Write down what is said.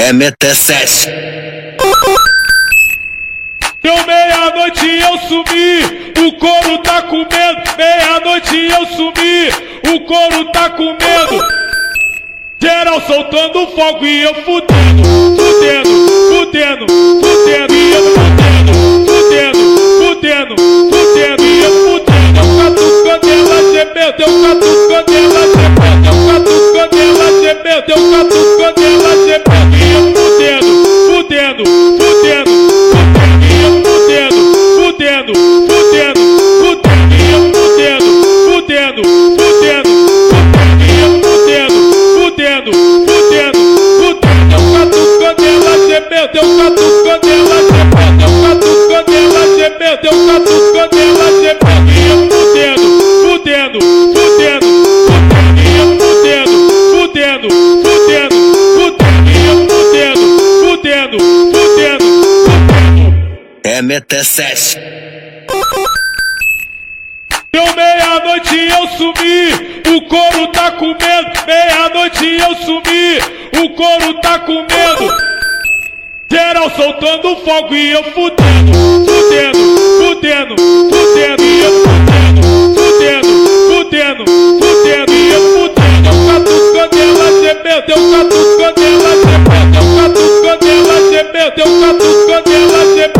é MT7. Deu meia-noite eu sumi, o couro tá com medo. Meia-noite eu sumi, o couro tá com medo. Geral soltando fogo e eu fudendo, fudendo, fudendo, fudendo e eu fudendo, fudendo, fudendo, fudendo e eu fudendo. Eu catucando ela gemendo, eu catucando ela gemendo, eu catucando ela gemendo, eu catucando MT7. Deu meia-noite eu sumi, o couro tá com medo. Meia-noite eu sumi, o couro tá com medo. Geral soltando fogo e eu fudendo, fudendo, fudendo, fudendo, e eu fudendo, fudendo, fudendo, fudendo, e eu fudendo. Eu catucando e ela gemendo, eu catucando e ela gemendo, eu catucando e ela gemendo, eu catucando ela gemendo.